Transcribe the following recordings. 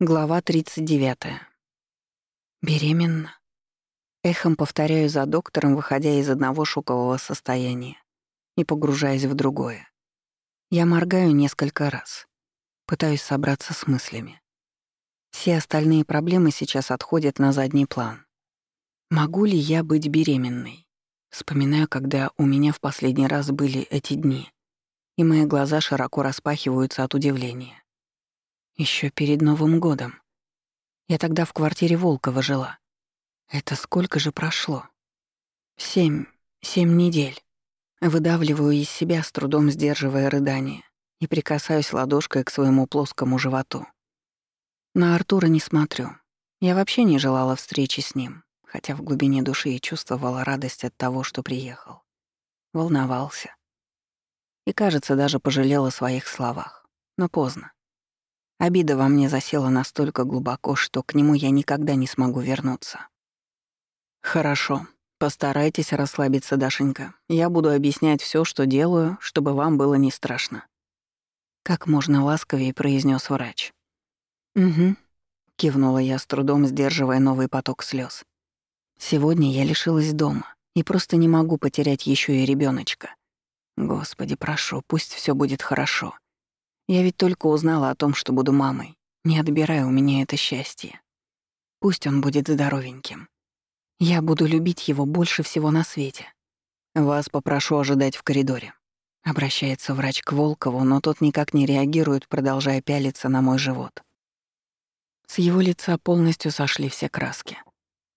Глава 39. Беременна. Эхом повторяю за доктором, выходя из одного шокового состояния и погружаясь в другое. Я моргаю несколько раз. Пытаюсь собраться с мыслями. Все остальные проблемы сейчас отходят на задний план. Могу ли я быть беременной? Вспоминаю, когда у меня в последний раз были эти дни, и мои глаза широко распахиваются от удивления. Еще перед Новым годом. Я тогда в квартире Волкова жила. Это сколько же прошло? Семь, семь недель. Выдавливаю из себя, с трудом сдерживая рыдание, и прикасаюсь ладошкой к своему плоскому животу. На Артура не смотрю. Я вообще не желала встречи с ним, хотя в глубине души и чувствовала радость от того, что приехал. Волновался. И, кажется, даже пожалела о своих словах. Но поздно. Обида во мне засела настолько глубоко, что к нему я никогда не смогу вернуться. «Хорошо. Постарайтесь расслабиться, Дашенька. Я буду объяснять все, что делаю, чтобы вам было не страшно». Как можно ласковее произнес врач. «Угу», — кивнула я с трудом, сдерживая новый поток слез. «Сегодня я лишилась дома и просто не могу потерять еще и ребеночка. Господи, прошу, пусть все будет хорошо. Я ведь только узнала о том, что буду мамой. Не отбирай у меня это счастье. Пусть он будет здоровеньким. Я буду любить его больше всего на свете. Вас попрошу ожидать в коридоре. Обращается врач к Волкову, но тот никак не реагирует, продолжая пялиться на мой живот. С его лица полностью сошли все краски.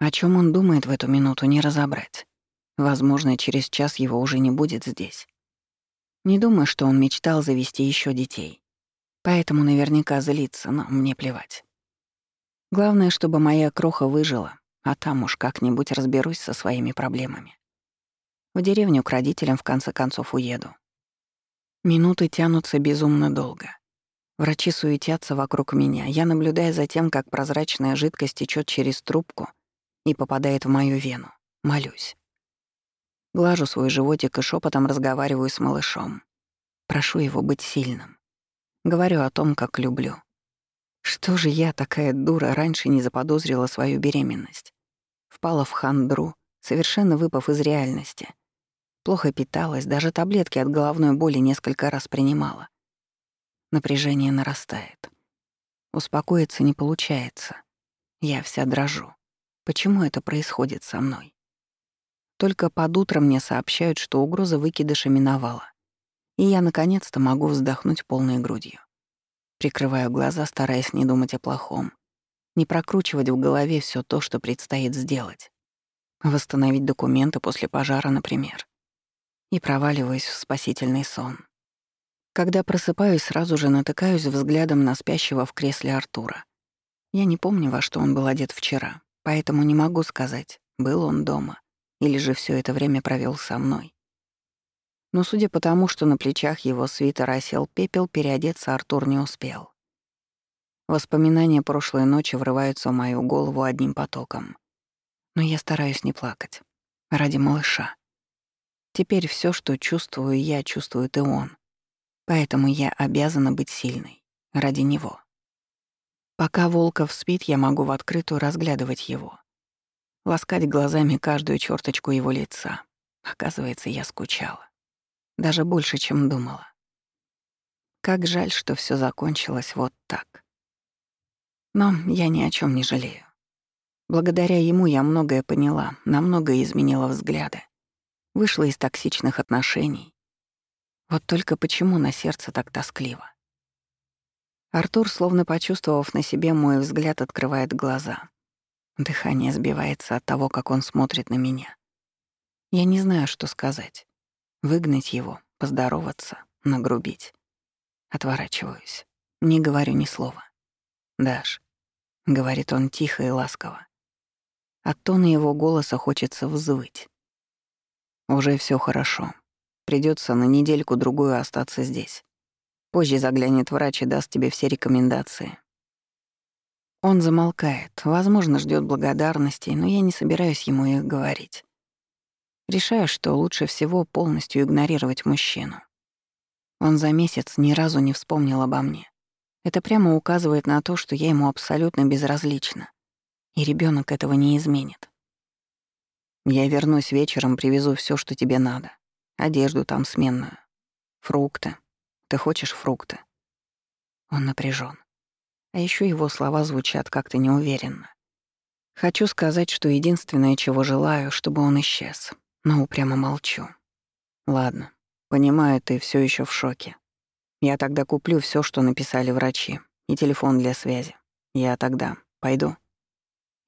О чем он думает в эту минуту, не разобрать. Возможно, через час его уже не будет здесь. Не думаю, что он мечтал завести еще детей. Поэтому наверняка злится, но мне плевать. Главное, чтобы моя кроха выжила, а там уж как-нибудь разберусь со своими проблемами. В деревню к родителям в конце концов уеду. Минуты тянутся безумно долго. Врачи суетятся вокруг меня. Я наблюдаю за тем, как прозрачная жидкость течет через трубку и попадает в мою вену. Молюсь. Глажу свой животик и шепотом разговариваю с малышом. Прошу его быть сильным. Говорю о том, как люблю. Что же я, такая дура, раньше не заподозрила свою беременность? Впала в хандру, совершенно выпав из реальности. Плохо питалась, даже таблетки от головной боли несколько раз принимала. Напряжение нарастает. Успокоиться не получается. Я вся дрожу. Почему это происходит со мной? Только под утро мне сообщают, что угроза выкидыша миновала. И я наконец-то могу вздохнуть полной грудью. Прикрываю глаза, стараясь не думать о плохом. Не прокручивать в голове все то, что предстоит сделать. Восстановить документы после пожара, например. И проваливаюсь в спасительный сон. Когда просыпаюсь, сразу же натыкаюсь взглядом на спящего в кресле Артура. Я не помню, во что он был одет вчера, поэтому не могу сказать, был он дома или же все это время провел со мной. Но судя по тому, что на плечах его свитера осел пепел, переодеться Артур не успел. Воспоминания прошлой ночи врываются в мою голову одним потоком. Но я стараюсь не плакать. Ради малыша. Теперь все, что чувствую я, чувствует и он. Поэтому я обязана быть сильной. Ради него. Пока Волков спит, я могу в открытую разглядывать его ласкать глазами каждую черточку его лица. Оказывается, я скучала. Даже больше, чем думала. Как жаль, что все закончилось вот так. Но я ни о чем не жалею. Благодаря ему я многое поняла, намного изменила взгляды. Вышла из токсичных отношений. Вот только почему на сердце так тоскливо? Артур, словно почувствовав на себе мой взгляд, открывает глаза. Дыхание сбивается от того, как он смотрит на меня. Я не знаю, что сказать. Выгнать его, поздороваться, нагрубить. Отворачиваюсь. Не говорю ни слова. «Даш», — говорит он тихо и ласково. От тона его голоса хочется взвыть. «Уже все хорошо. Придется на недельку-другую остаться здесь. Позже заглянет врач и даст тебе все рекомендации. Он замолкает, возможно, ждет благодарности, но я не собираюсь ему их говорить. Решаю, что лучше всего полностью игнорировать мужчину. Он за месяц ни разу не вспомнил обо мне. Это прямо указывает на то, что я ему абсолютно безразлична. И ребенок этого не изменит. Я вернусь вечером, привезу все, что тебе надо. Одежду там сменную. Фрукты. Ты хочешь фрукты? Он напряжен. А еще его слова звучат как-то неуверенно. Хочу сказать, что единственное, чего желаю, чтобы он исчез. Но упрямо молчу. Ладно, понимаю, ты все еще в шоке. Я тогда куплю все, что написали врачи, и телефон для связи. Я тогда пойду.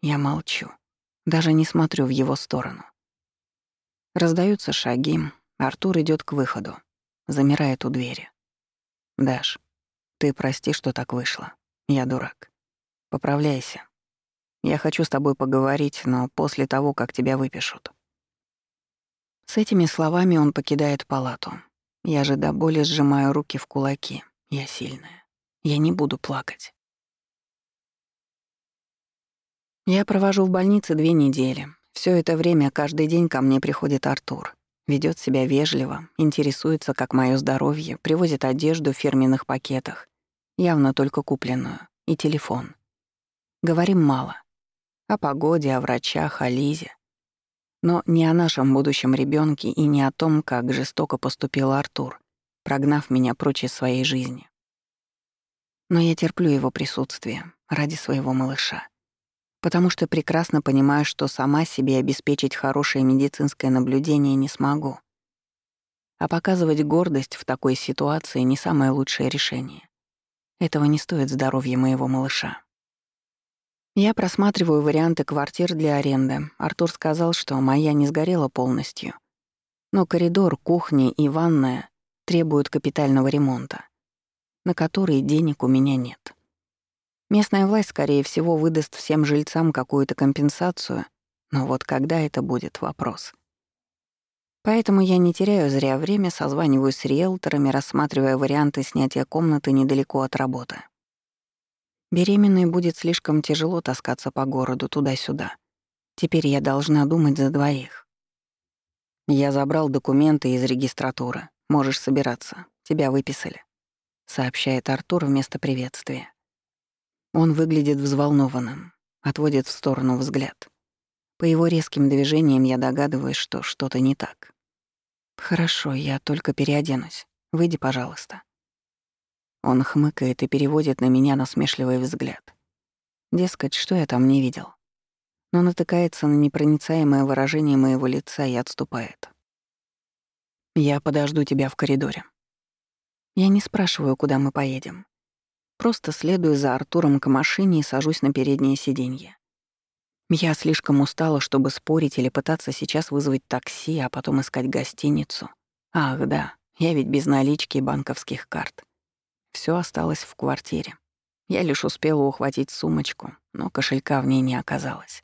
Я молчу. Даже не смотрю в его сторону. Раздаются шаги. Артур идет к выходу. Замирает у двери. «Даш, ты прости, что так вышло. Я дурак. Поправляйся. Я хочу с тобой поговорить, но после того, как тебя выпишут». С этими словами он покидает палату. Я же до боли сжимаю руки в кулаки. Я сильная. Я не буду плакать. Я провожу в больнице две недели. Все это время каждый день ко мне приходит Артур. Ведет себя вежливо, интересуется, как мое здоровье, привозит одежду в фирменных пакетах, явно только купленную, и телефон. Говорим мало. О погоде, о врачах, о Лизе. Но не о нашем будущем ребенке и не о том, как жестоко поступил Артур, прогнав меня прочь из своей жизни. Но я терплю его присутствие ради своего малыша потому что прекрасно понимаю, что сама себе обеспечить хорошее медицинское наблюдение не смогу. А показывать гордость в такой ситуации не самое лучшее решение. Этого не стоит здоровье моего малыша. Я просматриваю варианты квартир для аренды. Артур сказал, что моя не сгорела полностью. Но коридор, кухня и ванная требуют капитального ремонта, на который денег у меня нет. Местная власть, скорее всего, выдаст всем жильцам какую-то компенсацию, но вот когда это будет — вопрос. Поэтому я не теряю зря время, созваниваюсь с риэлторами, рассматривая варианты снятия комнаты недалеко от работы. Беременной будет слишком тяжело таскаться по городу туда-сюда. Теперь я должна думать за двоих. Я забрал документы из регистратуры. Можешь собираться. Тебя выписали, сообщает Артур вместо приветствия. Он выглядит взволнованным, отводит в сторону взгляд. По его резким движениям я догадываюсь, что что-то не так. «Хорошо, я только переоденусь. Выйди, пожалуйста». Он хмыкает и переводит на меня насмешливый взгляд. Дескать, что я там не видел. Но натыкается на непроницаемое выражение моего лица и отступает. «Я подожду тебя в коридоре». Я не спрашиваю, куда мы поедем. Просто следую за Артуром к машине и сажусь на переднее сиденье. Я слишком устала, чтобы спорить или пытаться сейчас вызвать такси, а потом искать гостиницу. Ах, да, я ведь без налички и банковских карт. Все осталось в квартире. Я лишь успела ухватить сумочку, но кошелька в ней не оказалось.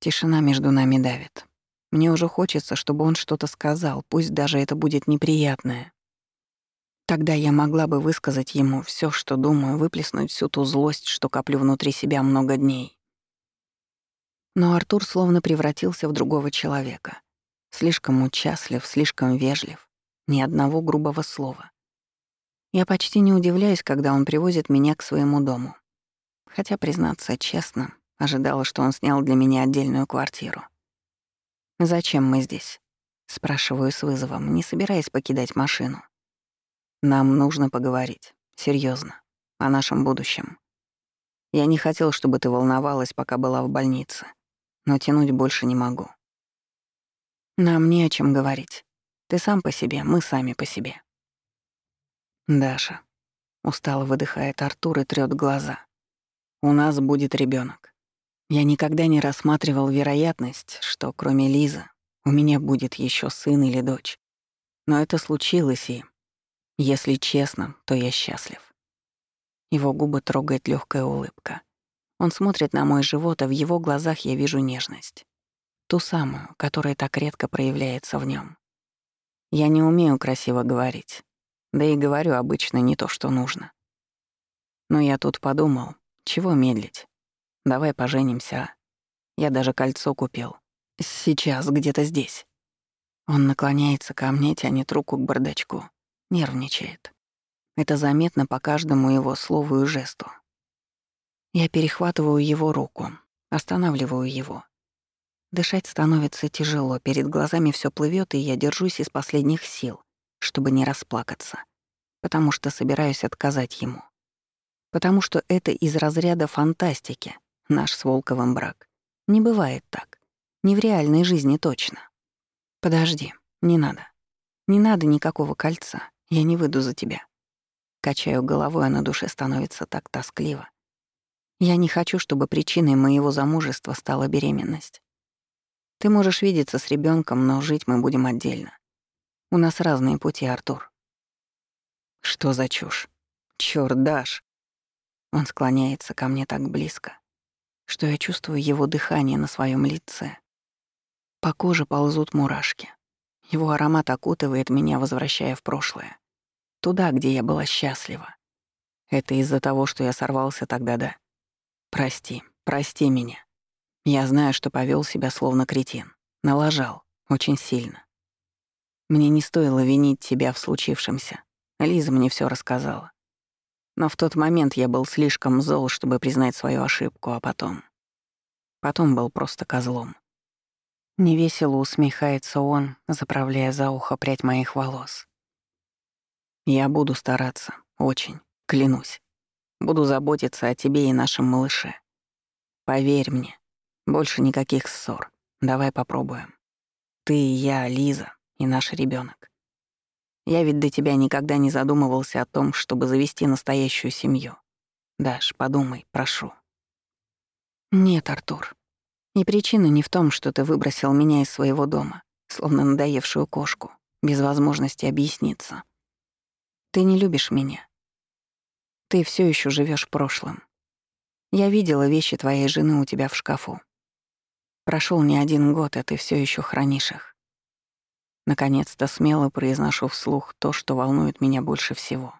Тишина между нами давит. Мне уже хочется, чтобы он что-то сказал, пусть даже это будет неприятное. Тогда я могла бы высказать ему все, что думаю, выплеснуть всю ту злость, что коплю внутри себя много дней. Но Артур словно превратился в другого человека. Слишком участлив, слишком вежлив. Ни одного грубого слова. Я почти не удивляюсь, когда он привозит меня к своему дому. Хотя, признаться честно, ожидала, что он снял для меня отдельную квартиру. «Зачем мы здесь?» — спрашиваю с вызовом, не собираясь покидать машину. Нам нужно поговорить. серьезно, О нашем будущем. Я не хотел, чтобы ты волновалась, пока была в больнице. Но тянуть больше не могу. Нам не о чем говорить. Ты сам по себе, мы сами по себе. Даша. Устало выдыхает Артур и трёт глаза. У нас будет ребенок. Я никогда не рассматривал вероятность, что кроме Лизы у меня будет еще сын или дочь. Но это случилось, и если честно, то я счастлив. Его губы трогает легкая улыбка. Он смотрит на мой живот, а в его глазах я вижу нежность. Ту самую, которая так редко проявляется в нем. Я не умею красиво говорить. Да и говорю обычно не то, что нужно. Но я тут подумал, чего медлить? Давай поженимся, а? Я даже кольцо купил. Сейчас, где-то здесь. Он наклоняется ко мне, тянет руку к бардачку. Нервничает. Это заметно по каждому его слову и жесту. Я перехватываю его руку, останавливаю его. Дышать становится тяжело, перед глазами все плывет, и я держусь из последних сил, чтобы не расплакаться, потому что собираюсь отказать ему. Потому что это из разряда фантастики, наш с Волковым брак. Не бывает так. Не в реальной жизни точно. Подожди, не надо. Не надо никакого кольца, я не выйду за тебя. Качаю головой, а на душе становится так тоскливо. Я не хочу, чтобы причиной моего замужества стала беременность. Ты можешь видеться с ребенком, но жить мы будем отдельно. У нас разные пути, Артур. Что за чушь? Чёрт, Даш. Он склоняется ко мне так близко, что я чувствую его дыхание на своем лице. По коже ползут мурашки. Его аромат окутывает меня, возвращая в прошлое. Туда, где я была счастлива. Это из-за того, что я сорвался тогда, да? Прости, прости меня. Я знаю, что повел себя словно кретин. Налажал. Очень сильно. Мне не стоило винить тебя в случившемся. Лиза мне все рассказала. Но в тот момент я был слишком зол, чтобы признать свою ошибку, а потом... Потом был просто козлом. Невесело усмехается он, заправляя за ухо прядь моих волос. Я буду стараться, очень, клянусь. Буду заботиться о тебе и нашем малыше. Поверь мне, больше никаких ссор. Давай попробуем. Ты, я, Лиза и наш ребенок. Я ведь до тебя никогда не задумывался о том, чтобы завести настоящую семью. Даш, подумай, прошу. Нет, Артур. И причина не в том, что ты выбросил меня из своего дома, словно надоевшую кошку, без возможности объясниться. Ты не любишь меня. Ты все еще живешь прошлым. Я видела вещи твоей жены у тебя в шкафу. Прошел не один год, а ты все еще хранишь их. Наконец-то смело произношу вслух то, что волнует меня больше всего.